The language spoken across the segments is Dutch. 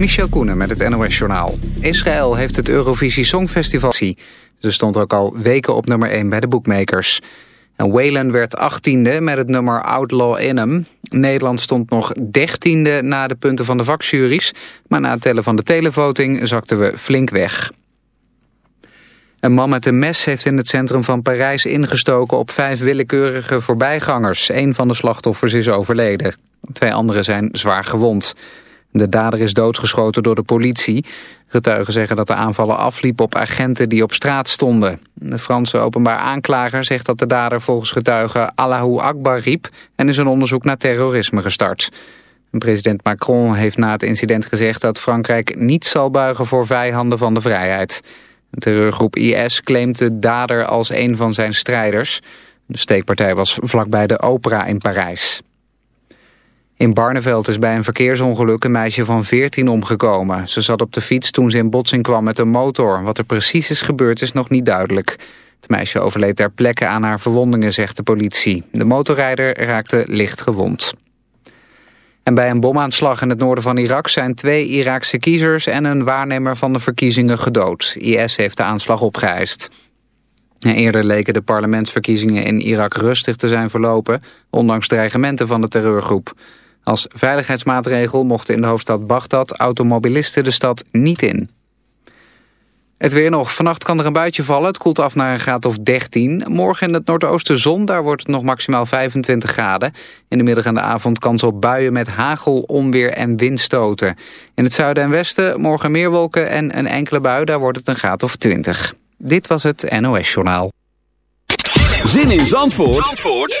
Michel Koenen met het NOS-journaal. Israël heeft het Eurovisie Songfestival. Ze stond ook al weken op nummer 1 bij de boekmakers. En Whalen werd 18e met het nummer Outlaw in hem. Nederland stond nog 13e na de punten van de vakjuries... maar na het tellen van de televoting zakten we flink weg. Een man met een mes heeft in het centrum van Parijs ingestoken op vijf willekeurige voorbijgangers. Een van de slachtoffers is overleden. Twee anderen zijn zwaar gewond. De dader is doodgeschoten door de politie. Getuigen zeggen dat de aanvallen afliepen op agenten die op straat stonden. De Franse openbaar aanklager zegt dat de dader volgens getuigen Allahu Akbar riep... en is een onderzoek naar terrorisme gestart. President Macron heeft na het incident gezegd dat Frankrijk niet zal buigen voor vijanden van de vrijheid. De terreurgroep IS claimt de dader als een van zijn strijders. De steekpartij was vlakbij de opera in Parijs. In Barneveld is bij een verkeersongeluk een meisje van 14 omgekomen. Ze zat op de fiets toen ze in botsing kwam met een motor. Wat er precies is gebeurd is nog niet duidelijk. Het meisje overleed ter plekke aan haar verwondingen, zegt de politie. De motorrijder raakte licht gewond. En bij een bomaanslag in het noorden van Irak zijn twee Iraakse kiezers en een waarnemer van de verkiezingen gedood. IS heeft de aanslag opgeëist. Eerder leken de parlementsverkiezingen in Irak rustig te zijn verlopen, ondanks dreigementen van de terreurgroep. Als veiligheidsmaatregel mochten in de hoofdstad Bagdad automobilisten de stad niet in. Het weer nog. Vannacht kan er een buitje vallen. Het koelt af naar een graad of 13. Morgen in het noordoosten zon. Daar wordt het nog maximaal 25 graden. In de middag en de avond kans op buien met hagel, onweer en windstoten. In het zuiden en westen morgen meer wolken en een enkele bui. Daar wordt het een graad of 20. Dit was het NOS Journaal. Zin in Zandvoort, Zandvoort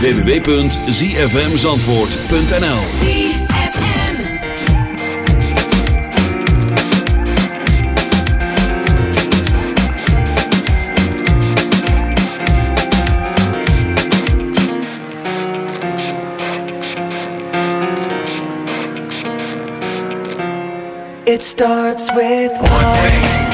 www.zfmzandvoort.nl It starts with One thing,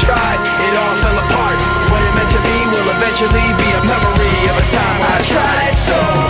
tried, it all fell apart. What it meant to me will eventually be a memory of a time I tried so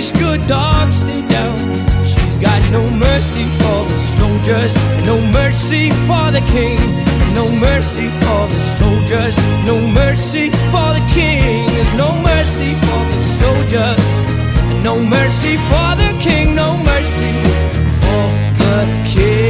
this good dog, stay down. She's got no mercy for the soldiers, no mercy for the king, no mercy for the soldiers, no mercy for the king. There's no mercy for the soldiers, no mercy for the king, no mercy for the king.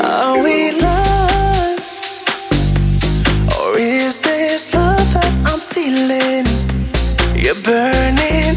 Are we lost? Or is this love that I'm feeling? You're burning.